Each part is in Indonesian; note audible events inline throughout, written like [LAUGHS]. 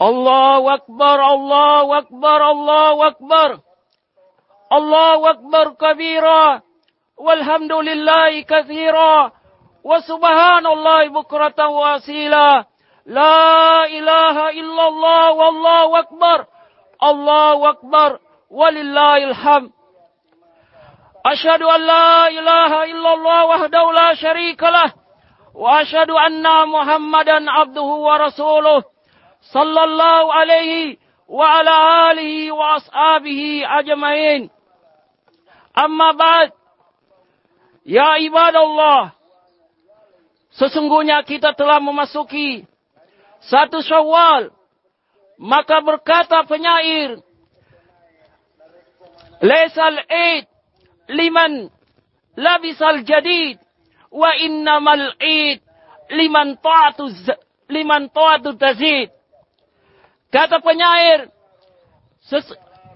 Allahu Akbar, Allahu Akbar, Allahu Akbar. Allahu Akbar kabira. Walhamdulillahi kathira. Wa subhanallahi bukratan wa asila. La ilaha illallah wallahu akbar. Allahu akbar. Walillahil hamd. أشهد an la ilaha illallah الله وحده syarikalah. شريك له وأشهد أن محمدا sallallahu alaihi wa ala alihi wa ashabihi ajmain. Amma ba'd. Ya ibadallah. Sesungguhnya kita telah memasuki satu Syawal. Maka berkata penyair, Laisal Eid liman labisal jadid wa innamal Eid liman ta'atu liman ta'atu tazid. Kata penyair.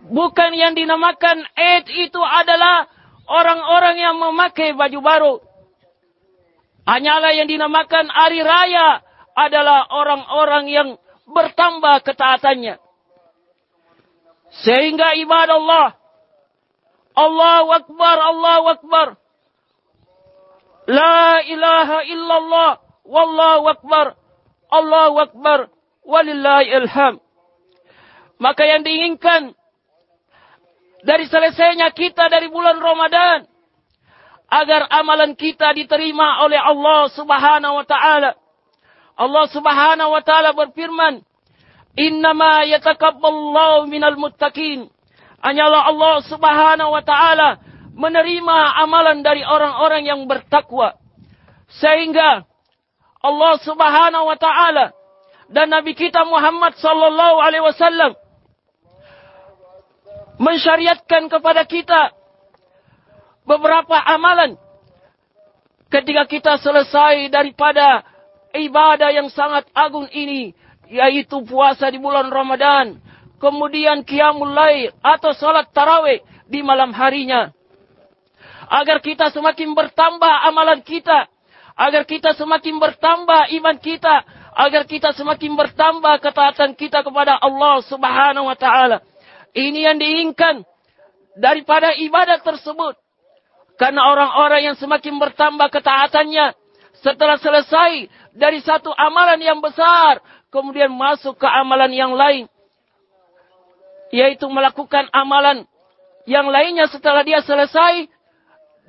bukan yang dinamakan id itu adalah orang-orang yang memakai baju baru. Hanyalah yang dinamakan hari raya adalah orang-orang yang bertambah ketaatannya. Sehingga ibadah Allah. Allahu Akbar, Allahu Akbar. La ilaha illallah. Wallahu Akbar. Allahu Akbar. Walillahi ilham. Maka yang diinginkan dari selesainya kita dari bulan Ramadan agar amalan kita diterima oleh Allah Subhanahu wa taala. Allah Subhanahu wa taala berfirman, "Innama yatakabbalallahu minal muttaqin." Hanyalah Allah Subhanahu wa taala menerima amalan dari orang-orang yang bertakwa. Sehingga Allah Subhanahu wa taala dan Nabi kita Muhammad sallallahu alaihi wasallam mensyariatkan kepada kita beberapa amalan ketika kita selesai daripada ibadah yang sangat agung ini yaitu puasa di bulan Ramadan kemudian qiyamul lail atau salat tarawih di malam harinya. Agar kita semakin bertambah amalan kita agar kita semakin bertambah iman kita agar kita semakin bertambah ketaatan kita kepada Allah Subhanahu wa taala ini yang diinginkan daripada ibadah tersebut karena orang-orang yang semakin bertambah ketaatannya setelah selesai dari satu amalan yang besar, kemudian masuk ke amalan yang lain. Yaitu melakukan amalan yang lainnya setelah dia selesai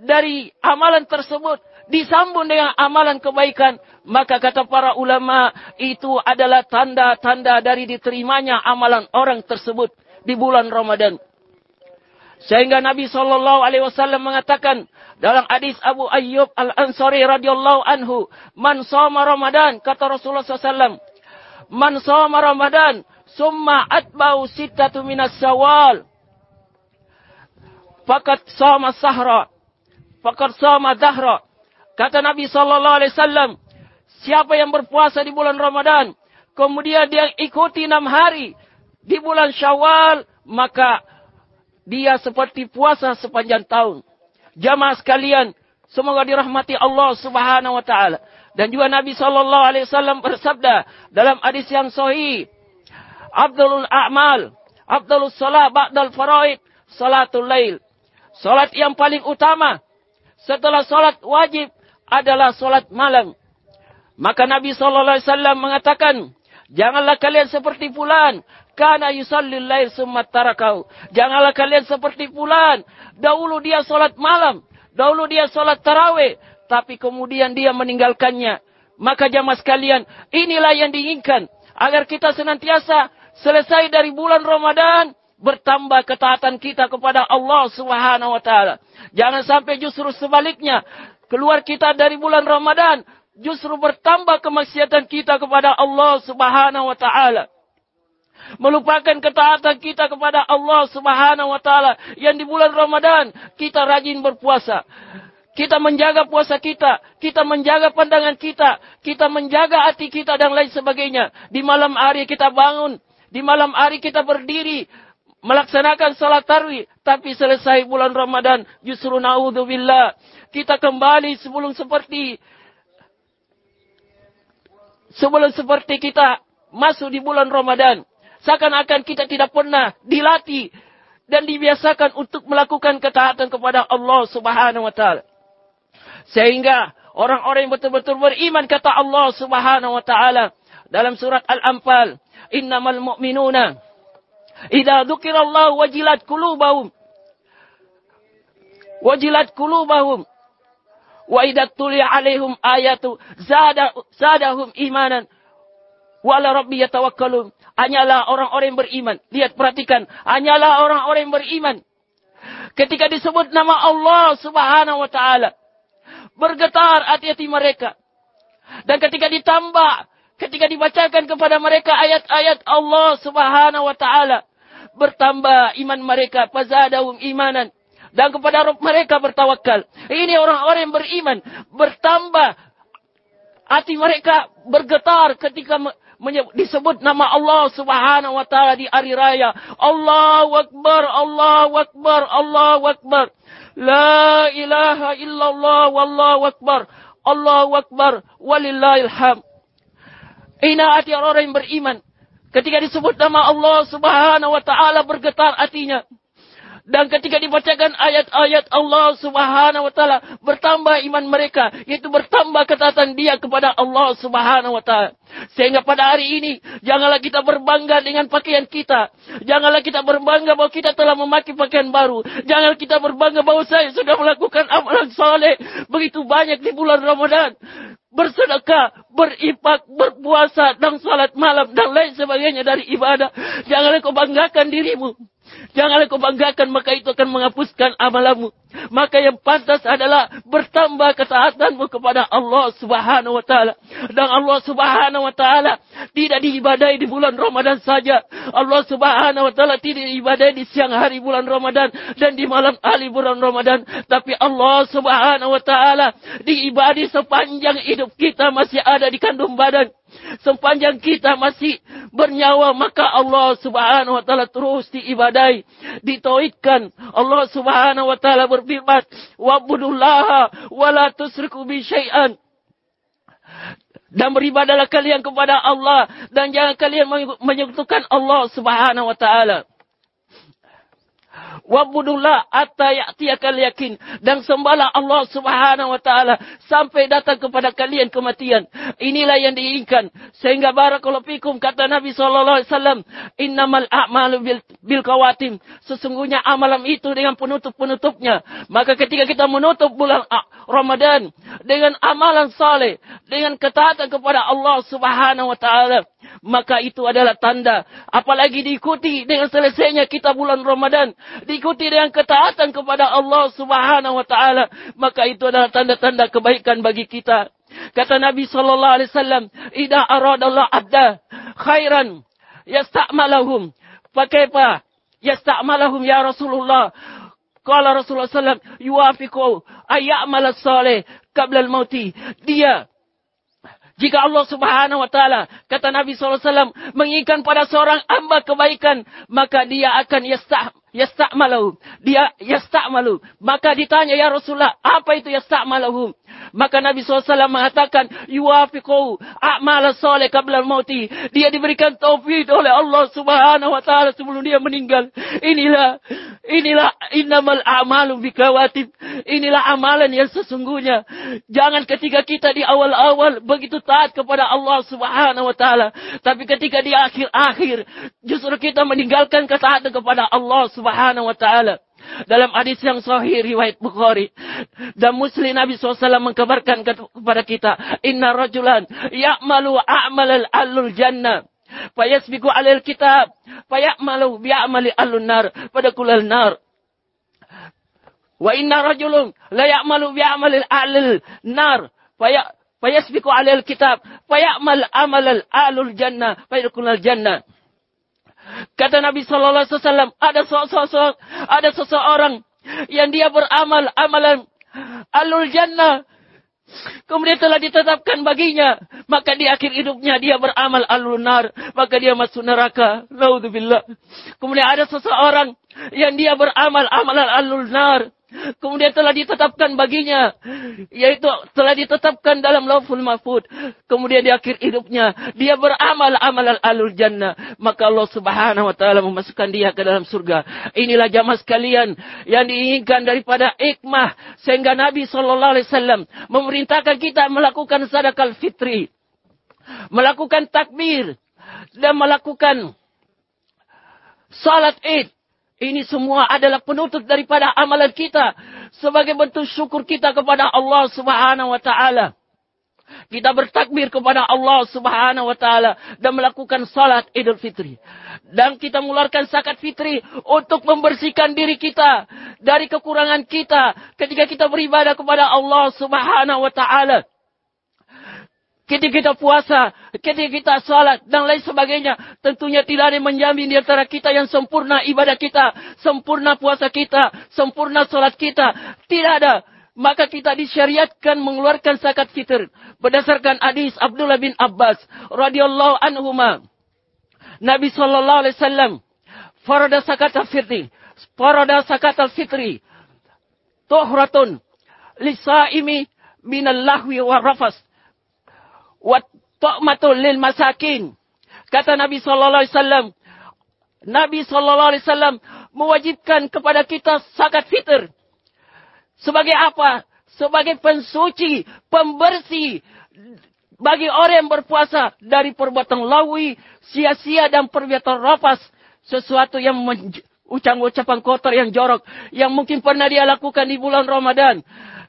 dari amalan tersebut. Disambung dengan amalan kebaikan. Maka kata para ulama itu adalah tanda-tanda dari diterimanya amalan orang tersebut di bulan Ramadan. Sehingga Nabi Shallallahu Alaihi Wasallam mengatakan dalam hadis Abu Ayyub Al Ansari radhiyallahu anhu, "Man sama Ramadan," kata Rasulullah SAW, "Man sama Ramadan, summa atbau sittatu minas sawal." Fakat sama sahra, fakat sama dahra. Kata Nabi Shallallahu Alaihi Wasallam, siapa yang berpuasa di bulan Ramadan, kemudian dia ikuti enam hari di bulan Syawal, maka dia seperti puasa sepanjang tahun. Jamaah sekalian, semoga dirahmati Allah Subhanahu wa taala. Dan juga Nabi sallallahu alaihi wasallam bersabda dalam hadis yang sahih, Abdul a'mal, Abdul salat ba'dal faraid, salatul lail. Salat yang paling utama setelah salat wajib adalah salat malam. Maka Nabi sallallahu alaihi wasallam mengatakan, janganlah kalian seperti fulan Kana yusallil lail summa tarakau. Janganlah kalian seperti fulan. Dahulu dia solat malam. Dahulu dia solat tarawih. Tapi kemudian dia meninggalkannya. Maka jamaah sekalian, inilah yang diinginkan. Agar kita senantiasa selesai dari bulan Ramadan. Bertambah ketaatan kita kepada Allah subhanahu wa ta'ala. Jangan sampai justru sebaliknya. Keluar kita dari bulan Ramadan. Justru bertambah kemaksiatan kita kepada Allah subhanahu wa ta'ala. Melupakan ketaatan kita kepada Allah Subhanahu wa taala. Yang di bulan Ramadan kita rajin berpuasa. Kita menjaga puasa kita, kita menjaga pandangan kita, kita menjaga hati kita dan lain sebagainya. Di malam hari kita bangun, di malam hari kita berdiri. Melaksanakan salat tarawih, tapi selesai bulan Ramadan justru naudzubillah. Kita kembali sebelum seperti sebelum seperti kita masuk di bulan Ramadan. Seakan-akan kita tidak pernah dilatih dan dibiasakan untuk melakukan ketaatan kepada Allah Subhanahu wa taala. Sehingga orang-orang yang betul-betul beriman kata Allah Subhanahu wa taala dalam surat Al-Anfal, "Innamal mu'minuna idza dzukirallahu wajilat qulubahum wajilat qulubahum wa idza tuliya alaihim ayatu zada zadahum imanan. Wa ala rabbi yatawakkalun. Hanyalah orang-orang yang beriman. Lihat perhatikan. Hanyalah orang-orang yang beriman. Ketika disebut nama Allah Subhanahu wa taala bergetar hati-hati mereka. Dan ketika ditambah ketika dibacakan kepada mereka ayat-ayat Allah Subhanahu wa taala bertambah iman mereka. Fazadahum imanan dan kepada Rabb mereka bertawakal. Ini orang-orang yang beriman bertambah hati mereka bergetar ketika disebut nama Allah Subhanahu wa taala di hari raya. Allahu akbar, Allahu akbar, Allahu akbar. La ilaha illallah wallahu akbar. Allahu akbar walillahil ham. Ini hati orang yang beriman. Ketika disebut nama Allah Subhanahu wa taala bergetar hatinya. Dan ketika dibacakan ayat-ayat Allah subhanahu wa ta'ala. Bertambah iman mereka. Yaitu bertambah ketaatan dia kepada Allah subhanahu wa ta'ala. Sehingga pada hari ini. Janganlah kita berbangga dengan pakaian kita. Janganlah kita berbangga bahwa kita telah memakai pakaian baru. Janganlah kita berbangga bahwa saya sudah melakukan amalan saleh Begitu banyak di bulan Ramadan bersedekah, beripak, berpuasa, dan salat malam, dan lain sebagainya dari ibadah. Janganlah kau banggakan dirimu. Janganlah kau banggakan maka itu akan menghapuskan amalanmu. Maka yang pantas adalah bertambah ketaatanmu kepada Allah subhanahu wa ta'ala. Dan Allah subhanahu wa ta'ala tidak diibadai di bulan Ramadan saja. Allah subhanahu wa ta'ala tidak diibadai di siang hari bulan Ramadan. Dan di malam hari bulan Ramadan. Tapi Allah subhanahu wa ta'ala diibadai sepanjang hidup kita masih ada di kandung badan. Sepanjang kita masih bernyawa maka Allah subhanahu wa ta'ala terus diibadai. Ditoitkan. Allah subhanahu wa ta'ala berfirman. Wabudullaha wa la tusriku bi syai'an. Dan beribadalah kalian kepada Allah. Dan jangan kalian menyekutukan Allah subhanahu wa ta'ala. Wabudullah atta ya'tiyakal yakin. Dan sembahlah Allah subhanahu wa ta'ala. Sampai datang kepada kalian kematian. Inilah yang diinginkan. Sehingga barakallahu fikum. Kata Nabi SAW. Innamal a'malu bil, bil kawatim. Sesungguhnya amalan itu dengan penutup-penutupnya. Maka ketika kita menutup bulan Ramadan. Dengan amalan saleh. Dengan ketaatan kepada Allah subhanahu wa ta'ala maka itu adalah tanda. Apalagi diikuti dengan selesainya kita bulan Ramadan. Diikuti dengan ketaatan kepada Allah subhanahu wa ta'ala. Maka itu adalah tanda-tanda kebaikan bagi kita. Kata Nabi sallallahu alaihi wasallam, "Idza aradallahu abda khairan yasta'malahum." Fakaifa yasta'malahum ya Rasulullah? Qala Rasulullah wasallam, "Yuwafiqu ayya'mal salih qabla al-mauti." Dia jika Allah subhanahu wa ta'ala, kata Nabi SAW, menginginkan pada seorang hamba kebaikan, maka dia akan yastah, yasta'malahu. Dia yasta'malu. Maka ditanya, ya Rasulullah, apa itu yasta'malahu? Maka Nabi SAW mengatakan, yuafiqu a'mal soleh qabla mauti. Dia diberikan taufik oleh Allah Subhanahu wa taala sebelum dia meninggal. Inilah inilah innamal a'malu bikawatib. Inilah amalan yang sesungguhnya. Jangan ketika kita di awal-awal begitu taat kepada Allah Subhanahu wa taala, tapi ketika di akhir-akhir justru kita meninggalkan ketaatan kepada Allah Subhanahu wa taala. Dalam hadis yang sahih riwayat Bukhari dan Muslim Nabi SAW mengkabarkan kepada kita, Inna rajulan ya'malu a'malal alul jannah. Fayasbiku alil kitab. Faya'malu bi'amali alun nar. Pada kulal nar. Wa inna rajulun la ya'malu bi'amalil alil nar. Fayasbiku alil kitab. Faya'mal amalal alul jannah. Fayadkulal jannah. Kata Nabi Sallallahu Alaihi Wasallam, ada seseorang, ada seseorang yang dia beramal amalan alul jannah. Kemudian telah ditetapkan baginya. Maka di akhir hidupnya dia beramal alul nar. Maka dia masuk neraka. Naudzubillah. Kemudian ada seseorang yang dia beramal amalan alul nar. Kemudian telah ditetapkan baginya. Yaitu telah ditetapkan dalam lawful mahfud. Kemudian di akhir hidupnya. Dia beramal amal alul jannah. Maka Allah subhanahu wa ta'ala memasukkan dia ke dalam surga. Inilah jamaah sekalian. Yang diinginkan daripada ikmah. Sehingga Nabi SAW memerintahkan kita melakukan sadakal fitri. Melakukan takbir. Dan melakukan salat id ini semua adalah penutup daripada amalan kita sebagai bentuk syukur kita kepada Allah Subhanahu wa taala. Kita bertakbir kepada Allah Subhanahu wa taala dan melakukan salat Idul Fitri. Dan kita mengeluarkan zakat fitri untuk membersihkan diri kita dari kekurangan kita ketika kita beribadah kepada Allah Subhanahu wa taala ketika kita puasa, ketika kita salat dan lain sebagainya, tentunya tidak ada yang menjamin di antara kita yang sempurna ibadah kita, sempurna puasa kita, sempurna salat kita. Tidak ada. Maka kita disyariatkan mengeluarkan zakat fitr berdasarkan hadis Abdullah bin Abbas radhiyallahu anhuma. Nabi sallallahu alaihi wasallam farada zakat al-fitri, farada zakat al-fitri tuhratun lisaimi minal lahwi wa rafas wa lil masakin. Kata Nabi sallallahu alaihi wasallam, Nabi sallallahu alaihi wasallam mewajibkan kepada kita zakat fitr. Sebagai apa? Sebagai pensuci, pembersih bagi orang yang berpuasa dari perbuatan lawi, sia-sia dan perbuatan rapas, sesuatu yang ucap-ucapan kotor yang jorok yang mungkin pernah dia lakukan di bulan Ramadan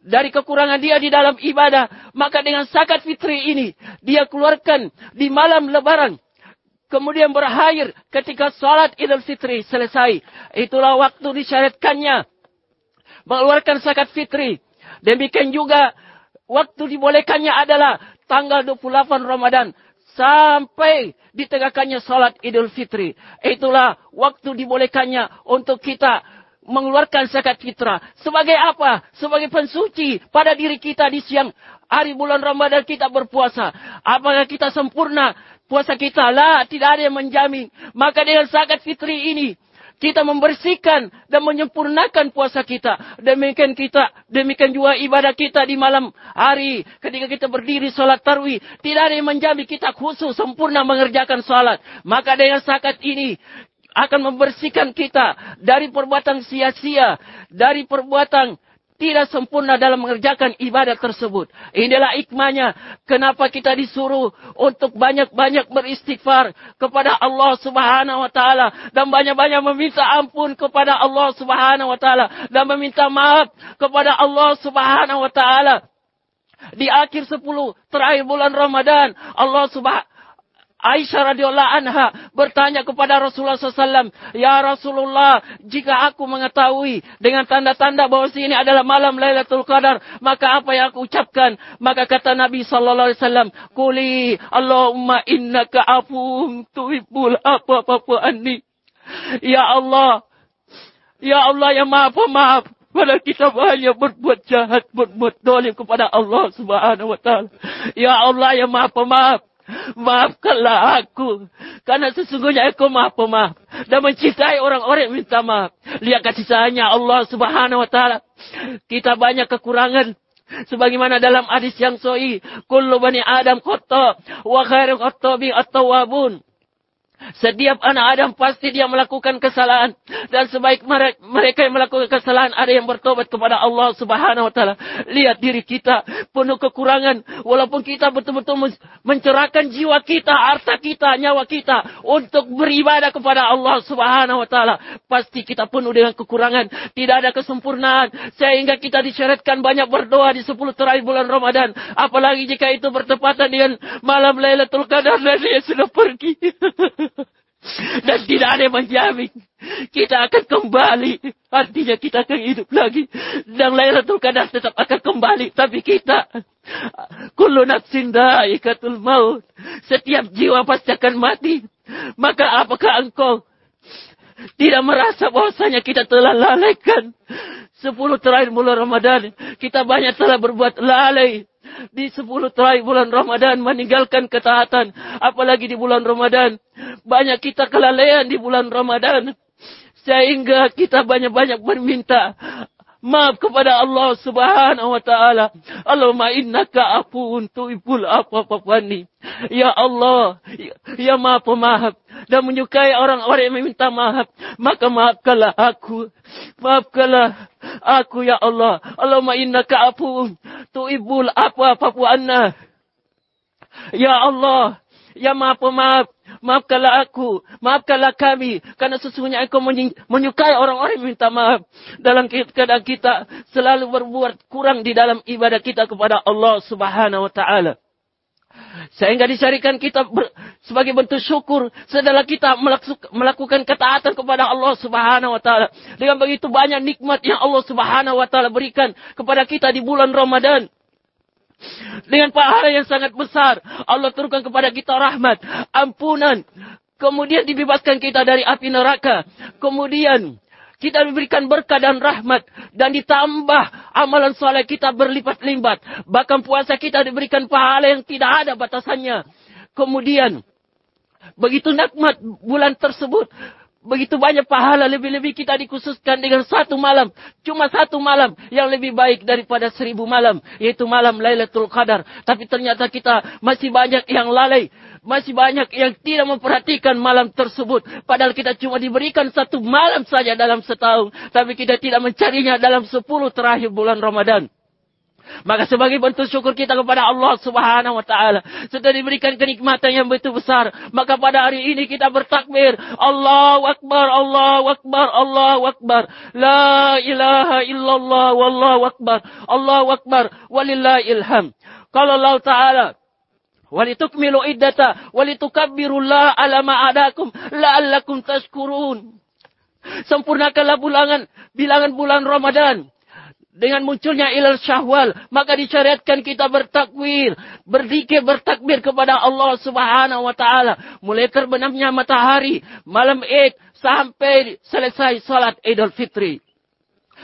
dari kekurangan dia di dalam ibadah. Maka dengan zakat fitri ini, dia keluarkan di malam lebaran. Kemudian berakhir ketika salat idul fitri selesai. Itulah waktu disyariatkannya. Mengeluarkan zakat fitri. Demikian juga waktu dibolehkannya adalah tanggal 28 Ramadan. Sampai ditegakkannya salat idul fitri. Itulah waktu dibolehkannya untuk kita mengeluarkan zakat fitrah. Sebagai apa? Sebagai pensuci pada diri kita di siang hari bulan Ramadan kita berpuasa. Apakah kita sempurna puasa kita? Lah, tidak ada yang menjamin. Maka dengan zakat fitri ini, kita membersihkan dan menyempurnakan puasa kita. Demikian kita, demikian juga ibadah kita di malam hari. Ketika kita berdiri sholat tarwi. Tidak ada yang menjamin kita khusus sempurna mengerjakan sholat. Maka dengan zakat ini, akan membersihkan kita dari perbuatan sia-sia, dari perbuatan tidak sempurna dalam mengerjakan ibadah tersebut. Inilah ikmahnya. Kenapa kita disuruh untuk banyak-banyak beristighfar kepada Allah subhanahu wa ta'ala. Dan banyak-banyak meminta ampun kepada Allah subhanahu wa ta'ala. Dan meminta maaf kepada Allah subhanahu wa ta'ala. Di akhir sepuluh terakhir bulan Ramadan. Allah subhanahu Aisyah radhiyallahu anha bertanya kepada Rasulullah SAW, Ya Rasulullah, jika aku mengetahui dengan tanda-tanda bahwa ini adalah malam Lailatul Qadar, maka apa yang aku ucapkan? Maka kata Nabi Sallallahu Alaihi Wasallam, Kuli Allahumma innaka afum tuhibbul apa apa anni. Ya Allah, Ya Allah yang maha pemaaf, Padahal kita banyak berbuat jahat, berbuat dolim kepada Allah subhanahu wa ta'ala. Ya Allah yang maha pemaaf. Maafkanlah aku. Karena sesungguhnya aku maaf pemaaf. Dan mencintai orang-orang yang minta maaf. Lihat kasih sayangnya Allah subhanahu wa ta'ala. Kita banyak kekurangan. Sebagaimana dalam hadis yang soi. Kullu bani Adam khotta. Wa khairu khottabi at-tawabun. Setiap anak Adam pasti dia melakukan kesalahan. Dan sebaik mereka yang melakukan kesalahan ada yang bertobat kepada Allah subhanahu wa ta'ala. Lihat diri kita penuh kekurangan. Walaupun kita betul-betul mencerahkan jiwa kita, harta kita, nyawa kita. Untuk beribadah kepada Allah subhanahu wa ta'ala. Pasti kita penuh dengan kekurangan. Tidak ada kesempurnaan. Sehingga kita disyaratkan banyak berdoa di 10 terakhir bulan Ramadan. Apalagi jika itu bertepatan dengan malam Lailatul Qadar dan dia sudah pergi. [LAUGHS] Dan tidak ada yang menjamin. Kita akan kembali. Artinya kita akan hidup lagi. Dan Lailatul Qadar tetap akan kembali. Tapi kita. Kullu nafsin daikatul maut. Setiap jiwa pasti akan mati. Maka apakah engkau tidak merasa bahwasanya kita telah lalaikan sepuluh terakhir bulan Ramadan. Kita banyak telah berbuat lalai di sepuluh terakhir bulan Ramadan meninggalkan ketaatan. Apalagi di bulan Ramadan. Banyak kita kelalaian di bulan Ramadan. Sehingga kita banyak-banyak berminta maaf kepada Allah Subhanahu wa taala. Allahumma innaka afuwun tuhibbul afwa fa'fu Ya Allah, ya, Maha Pemaaf dan menyukai orang-orang yang meminta maaf, maka maafkanlah aku. Maafkanlah aku ya Allah. Allahumma innaka afuwun tuhibbul afwa fa'fu Ya Allah, ya Maha Pemaaf, maafkanlah aku, maafkanlah kami, karena sesungguhnya engkau menyukai orang-orang yang minta maaf. Dalam keadaan kita selalu berbuat kurang di dalam ibadah kita kepada Allah subhanahu wa ta'ala. Sehingga dicarikan kita ber, sebagai bentuk syukur setelah kita melakukan ketaatan kepada Allah Subhanahu wa taala. Dengan begitu banyak nikmat yang Allah Subhanahu wa taala berikan kepada kita di bulan Ramadan. Dengan pahala yang sangat besar. Allah turunkan kepada kita rahmat, ampunan. Kemudian dibebaskan kita dari api neraka. Kemudian kita diberikan berkah dan rahmat. Dan ditambah amalan soleh kita berlipat-lipat. Bahkan puasa kita diberikan pahala yang tidak ada batasannya. Kemudian, begitu nikmat bulan tersebut. Begitu banyak pahala lebih-lebih kita dikhususkan dengan satu malam. Cuma satu malam yang lebih baik daripada seribu malam. Yaitu malam Lailatul Qadar. Tapi ternyata kita masih banyak yang lalai. Masih banyak yang tidak memperhatikan malam tersebut. Padahal kita cuma diberikan satu malam saja dalam setahun. Tapi kita tidak mencarinya dalam sepuluh terakhir bulan Ramadan. Maka sebagai bentuk syukur kita kepada Allah Subhanahu wa taala sudah diberikan kenikmatan yang begitu besar, maka pada hari ini kita bertakbir, Allahu akbar, Allahu akbar, Allahu akbar. La ilaha illallah wallahu akbar. Allahu akbar walillahil hamd. Qala Allah taala Walitukmilu iddata walitukabbirullaha ala ma adakum la'allakum tashkurun. Sempurnakanlah bilangan bilangan bulan Ramadan dengan munculnya ilal syahwal, maka disyariatkan kita bertakwir, berzikir, bertakbir kepada Allah Subhanahu wa taala, mulai terbenamnya matahari malam Id sampai selesai salat Idul Fitri.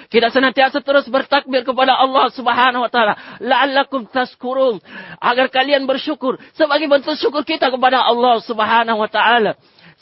Kita senantiasa terus bertakbir kepada Allah Subhanahu wa taala, la'allakum taskurun, agar kalian bersyukur sebagai bentuk syukur kita kepada Allah Subhanahu wa taala.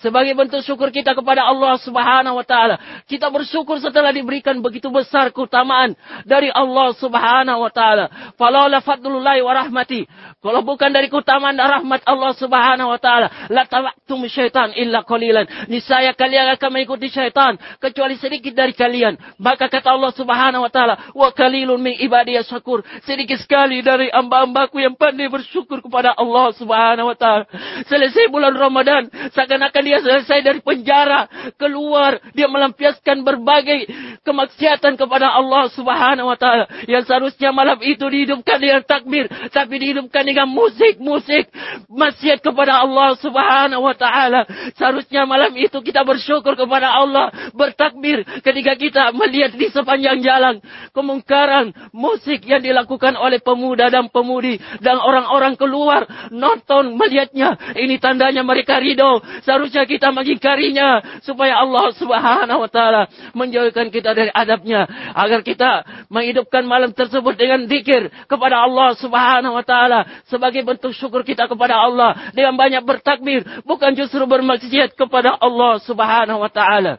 Sebagai bentuk syukur kita kepada Allah Subhanahu wa taala, kita bersyukur setelah diberikan begitu besar keutamaan dari Allah Subhanahu wa taala. Falaula fadlullahi wa rahmati. Kalau bukan dari keutamaan dan rahmat Allah Subhanahu wa taala, la tawatum syaitan illa qalilan. Niscaya kalian akan mengikuti syaitan kecuali sedikit dari kalian. Maka kata Allah Subhanahu wa taala, wa qalilun min ibadiyas syakur. Sedikit sekali dari hamba-hambaku yang pandai bersyukur kepada Allah Subhanahu wa taala. Selesai bulan Ramadan, seakan-akan dia selesai dari penjara, keluar, dia melampiaskan berbagai kemaksiatan kepada Allah Subhanahu wa taala. Yang seharusnya malam itu dihidupkan dengan takbir, tapi dihidupkan dengan musik-musik maksiat kepada Allah Subhanahu wa taala. Seharusnya malam itu kita bersyukur kepada Allah, bertakbir ketika kita melihat di sepanjang jalan kemungkaran musik yang dilakukan oleh pemuda dan pemudi dan orang-orang keluar nonton melihatnya. Ini tandanya mereka ridho. Seharusnya kita mengingkarinya supaya Allah Subhanahu wa taala menjauhkan kita dari adabnya agar kita menghidupkan malam tersebut dengan zikir kepada Allah Subhanahu wa taala sebagai bentuk syukur kita kepada Allah dengan banyak bertakbir bukan justru bermaksiat kepada Allah Subhanahu wa taala.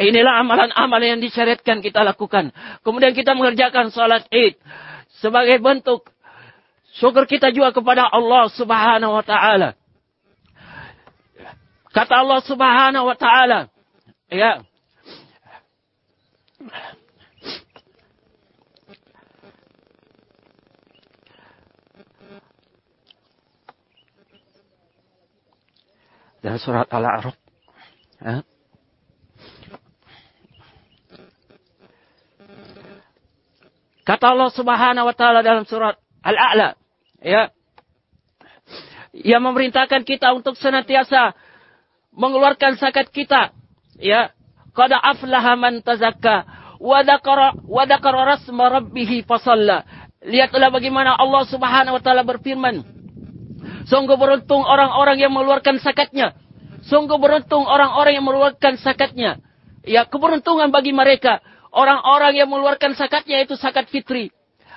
Inilah amalan-amalan yang disyariatkan kita lakukan. Kemudian kita mengerjakan salat Id sebagai bentuk syukur kita juga kepada Allah Subhanahu wa taala. Kata Allah Subhanahu wa taala, ya. Dalam surat Al-A'raf. Ya. Kata Allah Subhanahu wa taala dalam surat Al-A'la, ya. Yang memerintahkan kita untuk senantiasa mengeluarkan zakat kita. Ya, qad aflaha man tazakka wa dzakara wa dzakara rasma rabbih fasalla. Lihatlah bagaimana Allah Subhanahu wa taala berfirman. Sungguh beruntung orang-orang yang mengeluarkan zakatnya. Sungguh beruntung orang-orang yang mengeluarkan zakatnya. Ya, keberuntungan bagi mereka. Orang-orang yang mengeluarkan zakatnya itu zakat fitri.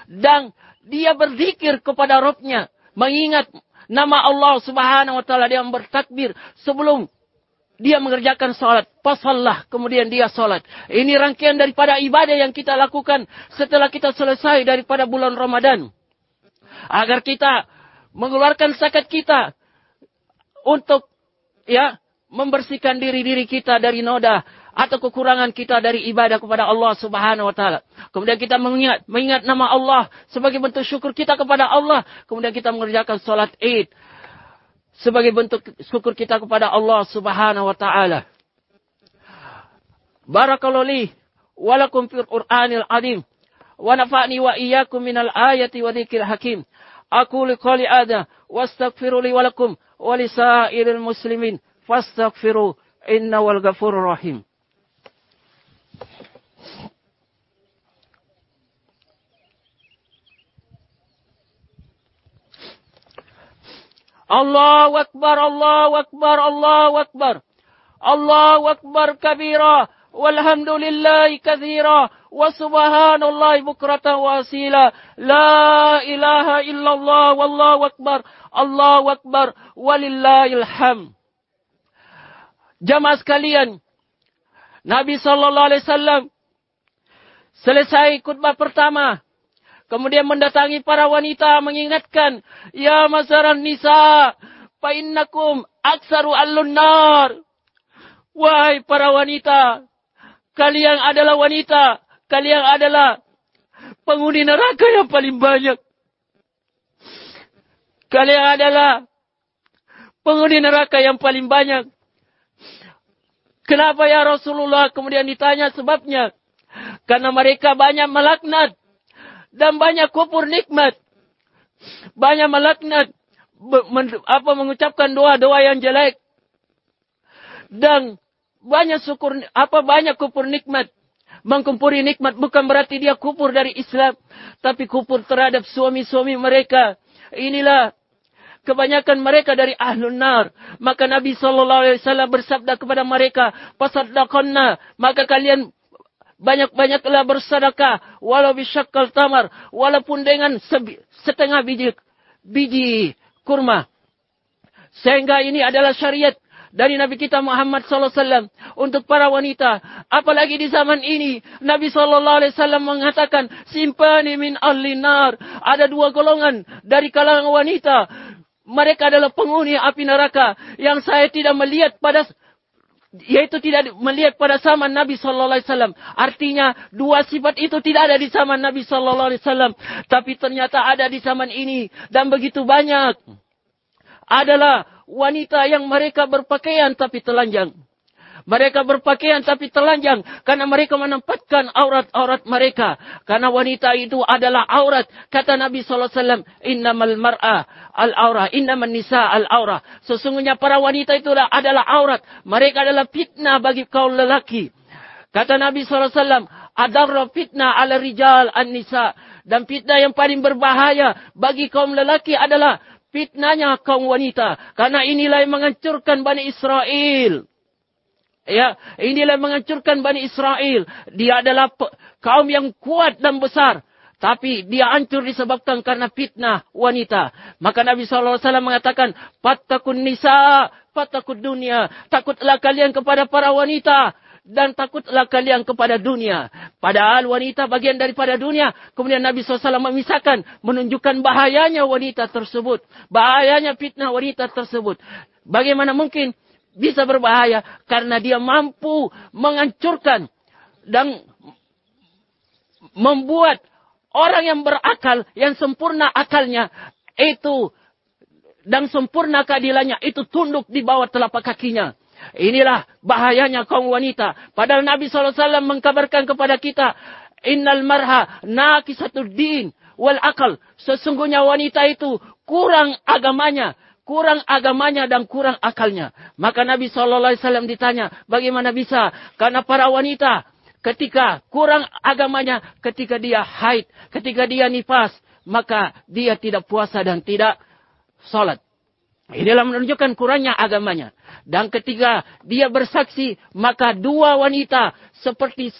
Dan dia berzikir kepada Rabbnya. Mengingat nama Allah subhanahu wa ta'ala. Dia bertakbir sebelum dia mengerjakan sholat. Pasallah, kemudian dia sholat. Ini rangkaian daripada ibadah yang kita lakukan setelah kita selesai daripada bulan Ramadan. Agar kita mengeluarkan zakat kita untuk ya membersihkan diri-diri kita dari noda atau kekurangan kita dari ibadah kepada Allah Subhanahu wa taala. Kemudian kita mengingat mengingat nama Allah sebagai bentuk syukur kita kepada Allah. Kemudian kita mengerjakan salat Id sebagai bentuk syukur kita kepada Allah Subhanahu wa taala. Barakallahu li wa lakum fil Qur'anil azim wa nafa'ni wa iyyakum minal ayati wa dzikril hakim. Aku liqali ada wastaghfiru li wa lakum wa lisairil muslimin fastaghfiru innahu Allahu Akbar, Allahu Akbar, Allahu Akbar. Allahu Akbar kabira. Walhamdulillahi kathira. Wa subhanallahi bukratan wa asila. La ilaha illallah wallahu akbar. Allahu Akbar. Walillahil hamd. Jamaah sekalian, Nabi Sallallahu Alaihi Wasallam selesai khutbah pertama, Kemudian mendatangi para wanita mengingatkan, Ya masaran nisa, fa aksaru alunnar. Wahai para wanita, kalian adalah wanita, kalian adalah penghuni neraka yang paling banyak. Kalian adalah penghuni neraka yang paling banyak. Kenapa ya Rasulullah? Kemudian ditanya sebabnya. Karena mereka banyak melaknat dan banyak kufur nikmat. Banyak melaknat apa mengucapkan doa-doa yang jelek. Dan banyak syukur apa banyak kufur nikmat. Mengkumpuri nikmat bukan berarti dia kufur dari Islam, tapi kufur terhadap suami-suami mereka. Inilah kebanyakan mereka dari ahlun nar. Maka Nabi SAW bersabda kepada mereka, Pasaddaqanna, maka kalian banyak-banyaklah bersedekah walau bisyakkal tamar walaupun dengan setengah biji biji kurma sehingga ini adalah syariat dari Nabi kita Muhammad SAW untuk para wanita. Apalagi di zaman ini, Nabi SAW mengatakan, simpani min ahli. Ada dua golongan dari kalangan wanita. Mereka adalah penghuni api neraka yang saya tidak melihat pada yaitu tidak melihat pada zaman Nabi sallallahu alaihi wasallam. Artinya dua sifat itu tidak ada di zaman Nabi sallallahu alaihi wasallam, tapi ternyata ada di zaman ini dan begitu banyak. Adalah wanita yang mereka berpakaian tapi telanjang. Mereka berpakaian tapi telanjang karena mereka menempatkan aurat-aurat mereka. Karena wanita itu adalah aurat. Kata Nabi SAW, Innamal mar'a al-aura, innaman nisa al-aura. Sesungguhnya para wanita itu adalah aurat. Mereka adalah fitnah bagi kaum lelaki. Kata Nabi SAW, Adarra fitnah ala rijal an-nisa. Dan fitnah yang paling berbahaya bagi kaum lelaki adalah fitnahnya kaum wanita. Karena inilah yang menghancurkan Bani Israel. Ya, inilah menghancurkan Bani Israel. Dia adalah kaum yang kuat dan besar. Tapi dia hancur disebabkan karena fitnah wanita. Maka Nabi SAW mengatakan, Fattakun nisa, fattakun dunia. Takutlah kalian kepada para wanita. Dan takutlah kalian kepada dunia. Padahal wanita bagian daripada dunia. Kemudian Nabi SAW memisahkan. Menunjukkan bahayanya wanita tersebut. Bahayanya fitnah wanita tersebut. Bagaimana mungkin bisa berbahaya karena dia mampu menghancurkan dan membuat orang yang berakal, yang sempurna akalnya itu dan sempurna keadilannya itu tunduk di bawah telapak kakinya. Inilah bahayanya kaum wanita. Padahal Nabi SAW mengkabarkan kepada kita, Innal marha nakisatud din wal akal. Sesungguhnya wanita itu kurang agamanya, kurang agamanya dan kurang akalnya. Maka Nabi SAW ditanya, bagaimana bisa? Karena para wanita ketika kurang agamanya, ketika dia haid, ketika dia nifas, maka dia tidak puasa dan tidak sholat. Inilah menunjukkan kurangnya agamanya. Dan ketika dia bersaksi, maka dua wanita seperti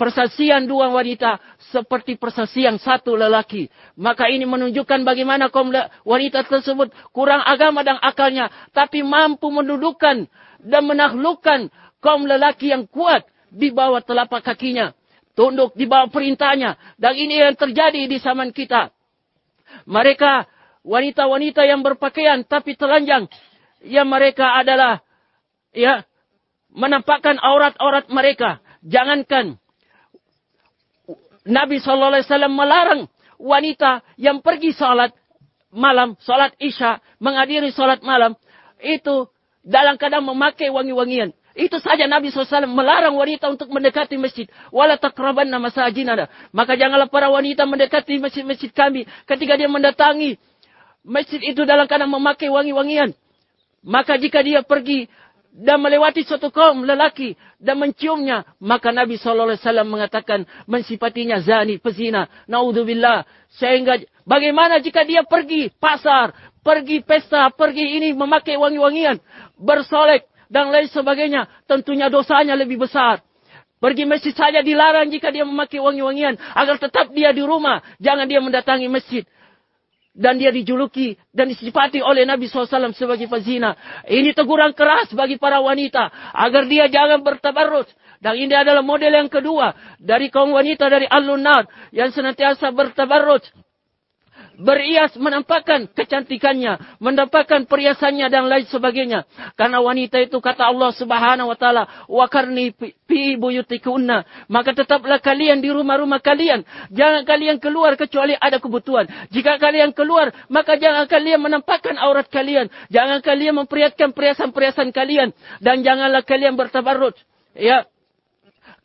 persaksian dua wanita seperti persaksian satu lelaki. Maka ini menunjukkan bagaimana kaum wanita tersebut kurang agama dan akalnya. Tapi mampu mendudukkan dan menaklukkan kaum lelaki yang kuat di bawah telapak kakinya. Tunduk di bawah perintahnya. Dan ini yang terjadi di zaman kita. Mereka wanita-wanita yang berpakaian tapi telanjang. Yang mereka adalah ya menampakkan aurat-aurat mereka. Jangankan Nabi SAW melarang wanita yang pergi salat malam, salat isya, menghadiri salat malam, itu dalam keadaan memakai wangi-wangian. Itu saja Nabi SAW melarang wanita untuk mendekati masjid. Wala takrabanna masajinana. Maka janganlah para wanita mendekati masjid-masjid kami ketika dia mendatangi masjid itu dalam keadaan memakai wangi-wangian. Maka jika dia pergi dan melewati suatu kaum lelaki dan menciumnya, maka Nabi SAW mengatakan mensifatinya zani, pezina. Naudzubillah. Sehingga bagaimana jika dia pergi pasar, pergi pesta, pergi ini memakai wangi-wangian, bersolek dan lain sebagainya, tentunya dosanya lebih besar. Pergi masjid saja dilarang jika dia memakai wangi-wangian agar tetap dia di rumah, jangan dia mendatangi masjid dan dia dijuluki dan disifati oleh Nabi SAW sebagai pezina. Ini teguran keras bagi para wanita agar dia jangan bertabarruj. Dan ini adalah model yang kedua dari kaum wanita dari Al-Lunar yang senantiasa bertabarruj berias menampakkan kecantikannya, menampakkan perhiasannya dan lain sebagainya. Karena wanita itu kata Allah Subhanahu wa taala, "Wa karni fi buyutikunna." Maka tetaplah kalian di rumah-rumah kalian. Jangan kalian keluar kecuali ada kebutuhan. Jika kalian keluar, maka jangan kalian menampakkan aurat kalian. Jangan kalian memperlihatkan perhiasan-perhiasan kalian dan janganlah kalian bertabarruj. Ya,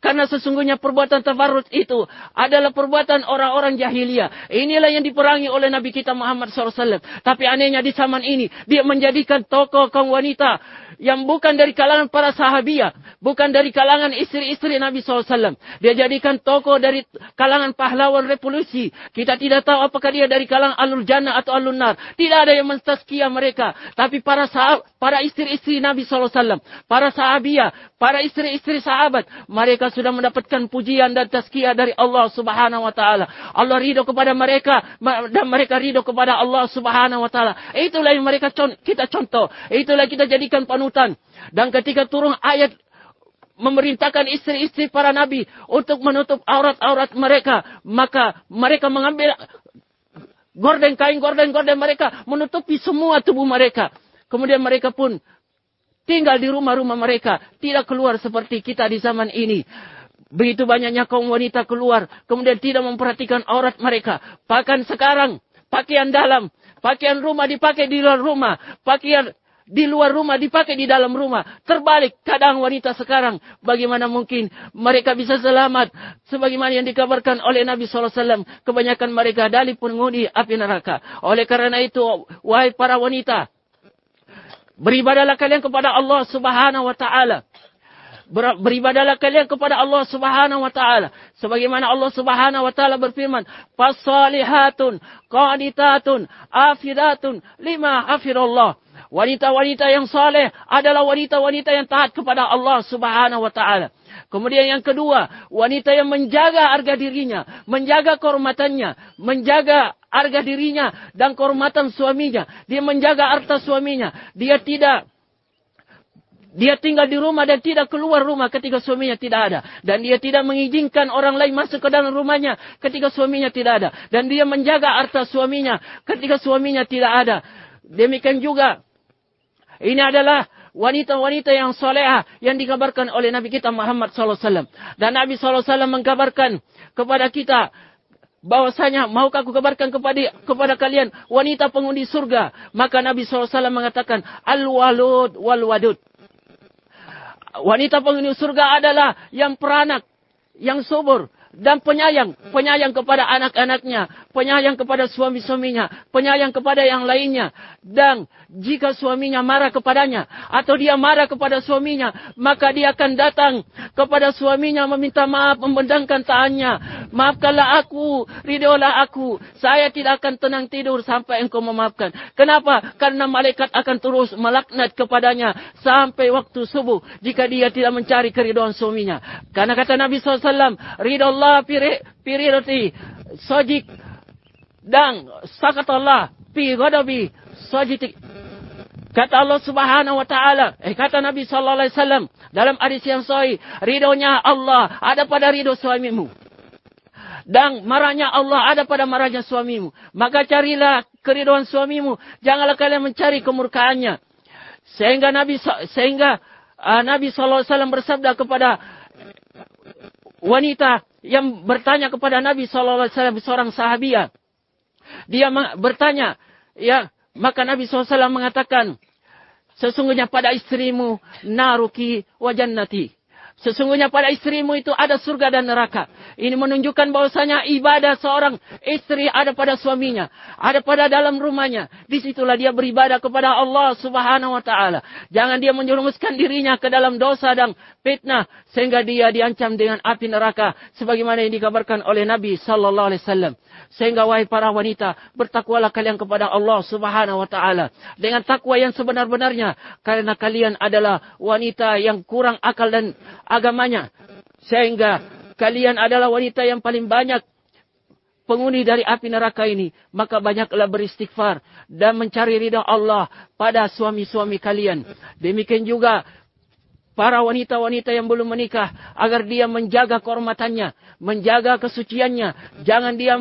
karena sesungguhnya perbuatan tafarrud itu adalah perbuatan orang-orang jahiliyah. Inilah yang diperangi oleh Nabi kita Muhammad SAW. Tapi anehnya di zaman ini, dia menjadikan tokoh kaum wanita yang bukan dari kalangan para sahabiah, bukan dari kalangan istri-istri Nabi SAW. Dia jadikan tokoh dari kalangan pahlawan revolusi. Kita tidak tahu apakah dia dari kalangan alul jannah atau alul nar. Tidak ada yang mentaskia mereka. Tapi para sahab, para istri-istri Nabi SAW, para sahabiah, para istri-istri sahabat, mereka sudah mendapatkan pujian dan tazkiyah dari Allah Subhanahu wa taala. Allah ridho kepada mereka dan mereka ridho kepada Allah Subhanahu wa taala. Itulah yang mereka kita contoh. Itulah kita jadikan panutan. Dan ketika turun ayat memerintahkan istri-istri para nabi untuk menutup aurat-aurat mereka, maka mereka mengambil gorden kain gorden gorden mereka menutupi semua tubuh mereka. Kemudian mereka pun Tinggal di rumah-rumah mereka. Tidak keluar seperti kita di zaman ini. Begitu banyaknya kaum wanita keluar. Kemudian tidak memperhatikan aurat mereka. Bahkan sekarang, pakaian dalam. Pakaian rumah dipakai di luar rumah. Pakaian di luar rumah dipakai di dalam rumah. Terbalik kadang wanita sekarang. Bagaimana mungkin mereka bisa selamat. Sebagaimana yang dikabarkan oleh Nabi SAW. Kebanyakan mereka dari penghuni api neraka. Oleh karena itu, wahai para wanita. Beribadalah kalian kepada Allah Subhanahu wa taala. Beribadalah kalian kepada Allah Subhanahu wa taala sebagaimana Allah Subhanahu wa taala berfirman, "Fasalihatun qanitatun afidatun lima hafirallah." Wanita-wanita yang saleh adalah wanita-wanita yang taat kepada Allah Subhanahu wa taala. Kemudian yang kedua, wanita yang menjaga harga dirinya, menjaga kehormatannya, menjaga harga dirinya dan kehormatan suaminya. Dia menjaga harta suaminya. Dia tidak dia tinggal di rumah dan tidak keluar rumah ketika suaminya tidak ada. Dan dia tidak mengizinkan orang lain masuk ke dalam rumahnya ketika suaminya tidak ada. Dan dia menjaga harta suaminya ketika suaminya tidak ada. Demikian juga. Ini adalah wanita-wanita yang soleha yang dikabarkan oleh Nabi kita Muhammad SAW. Dan Nabi SAW mengkabarkan kepada kita bahwasanya maukah aku kabarkan kepada kepada kalian wanita penghuni surga maka Nabi SAW mengatakan al walud wal wadud wanita penghuni surga adalah yang peranak yang subur dan penyayang, penyayang kepada anak-anaknya, penyayang kepada suami-suaminya, penyayang kepada yang lainnya. Dan jika suaminya marah kepadanya atau dia marah kepada suaminya, maka dia akan datang kepada suaminya meminta maaf, membendangkan tangannya. Maafkanlah aku, ridolah aku. Saya tidak akan tenang tidur sampai engkau memaafkan. Kenapa? Karena malaikat akan terus melaknat kepadanya sampai waktu subuh jika dia tidak mencari keriduan suaminya. Karena kata Nabi SAW, ridho pirirati sajik dan sakat Allah pi ghadabi sajitik Kata Allah Subhanahu wa taala, eh kata Nabi sallallahu alaihi wasallam dalam hadis yang sahih, ridhonya Allah ada pada ridho suamimu. Dan marahnya Allah ada pada marahnya suamimu. Maka carilah keriduan suamimu, janganlah kalian mencari kemurkaannya. Sehingga Nabi sehingga uh, Nabi sallallahu alaihi wasallam bersabda kepada wanita yang bertanya kepada Nabi wasallam seorang sahabiah. Dia bertanya, ya, maka Nabi SAW mengatakan, Sesungguhnya pada istrimu naruki wajannati. Sesungguhnya pada istrimu itu ada surga dan neraka. Ini menunjukkan bahwasanya ibadah seorang istri ada pada suaminya. Ada pada dalam rumahnya. Di situlah dia beribadah kepada Allah subhanahu wa ta'ala. Jangan dia menjerumuskan dirinya ke dalam dosa dan fitnah. Sehingga dia diancam dengan api neraka. Sebagaimana yang dikabarkan oleh Nabi sallallahu alaihi wasallam. Sehingga wahai para wanita, bertakwalah kalian kepada Allah subhanahu wa ta'ala. Dengan takwa yang sebenar-benarnya. Karena kalian adalah wanita yang kurang akal dan agamanya. Sehingga kalian adalah wanita yang paling banyak penghuni dari api neraka ini. Maka banyaklah beristighfar dan mencari ridha Allah pada suami-suami kalian. Demikian juga para wanita-wanita yang belum menikah agar dia menjaga kehormatannya, menjaga kesuciannya. Jangan dia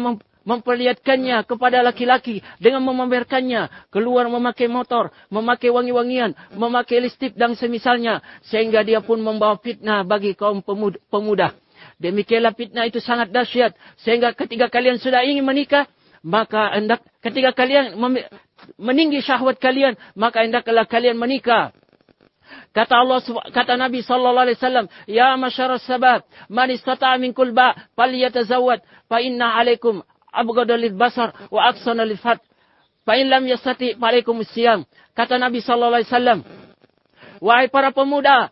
memperlihatkannya kepada laki-laki dengan memamerkannya keluar memakai motor, memakai wangi-wangian, memakai listrik dan semisalnya sehingga dia pun membawa fitnah bagi kaum pemuda. Demikianlah fitnah itu sangat dahsyat sehingga ketika kalian sudah ingin menikah maka hendak ketika kalian meninggi syahwat kalian maka hendaklah kalian menikah. Kata Allah kata Nabi sallallahu alaihi wasallam, "Ya masyaras sabab, man istata'a minkum ba falyatazawwad fa inna 'alaikum abghadu lil basar wa aksana lil fat. Fa in lam yastati alaikum siyam. Kata Nabi sallallahu alaihi wasallam, wahai para pemuda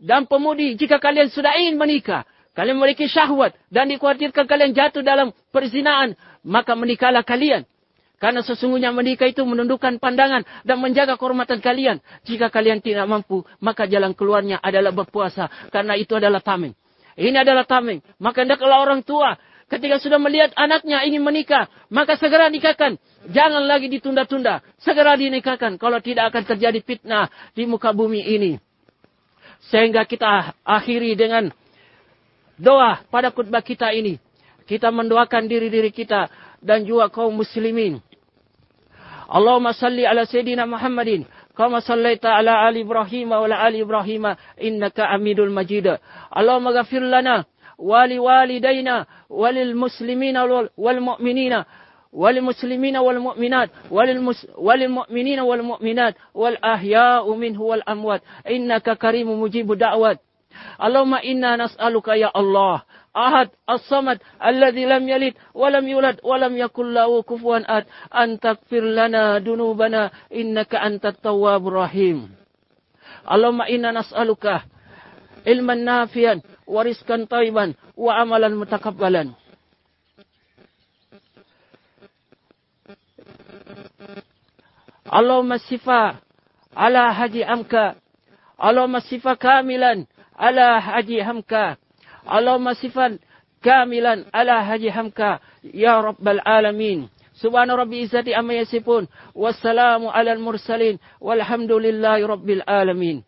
dan pemudi, jika kalian sudah ingin menikah, kalian memiliki syahwat dan dikhawatirkan kalian jatuh dalam perzinaan, maka menikahlah kalian. Karena sesungguhnya menikah itu menundukkan pandangan dan menjaga kehormatan kalian. Jika kalian tidak mampu, maka jalan keluarnya adalah berpuasa. Karena itu adalah tameng. Ini adalah tameng. Maka hendaklah orang tua Ketika sudah melihat anaknya ingin menikah, maka segera nikahkan. Jangan lagi ditunda-tunda. Segera dinikahkan. Kalau tidak akan terjadi fitnah di muka bumi ini. Sehingga kita akhiri dengan doa pada khutbah kita ini. Kita mendoakan diri-diri kita dan juga kaum muslimin. Allahumma salli ala Sayyidina Muhammadin. Kama sallaita ala Ali Ibrahim wa ala Ali Ibrahim. Innaka amidul majid. Allahumma gafir lana. ولوالدينا وللمسلمين والمؤمنين وللمسلمين والمؤمنات وللمس وللمؤمنين والمؤمنات والأحياء منه والأموات إنك كريم مجيب دعوات Allahumma inna nas'aluka ya Allah. Ahad as-samad alladhi lam yalid wa lam yulad wa lam yakul lahu kufuwan ahad an takfir lana dunubana innaka antat tawwabur rahim. Allahumma inna nas'aluka ilman nafian wa rizqan tayyiban wa amalan mutakabbalan. Allahumma sifa ala haji amka. Allahumma sifa kamilan ala haji hamka. Allahumma sifa kamilan ala haji hamka. Ya Rabbal Alamin. Subhana Rabbi Izzati amma yasifun. Wassalamu ala al-mursalin. Walhamdulillahi Rabbil Alamin.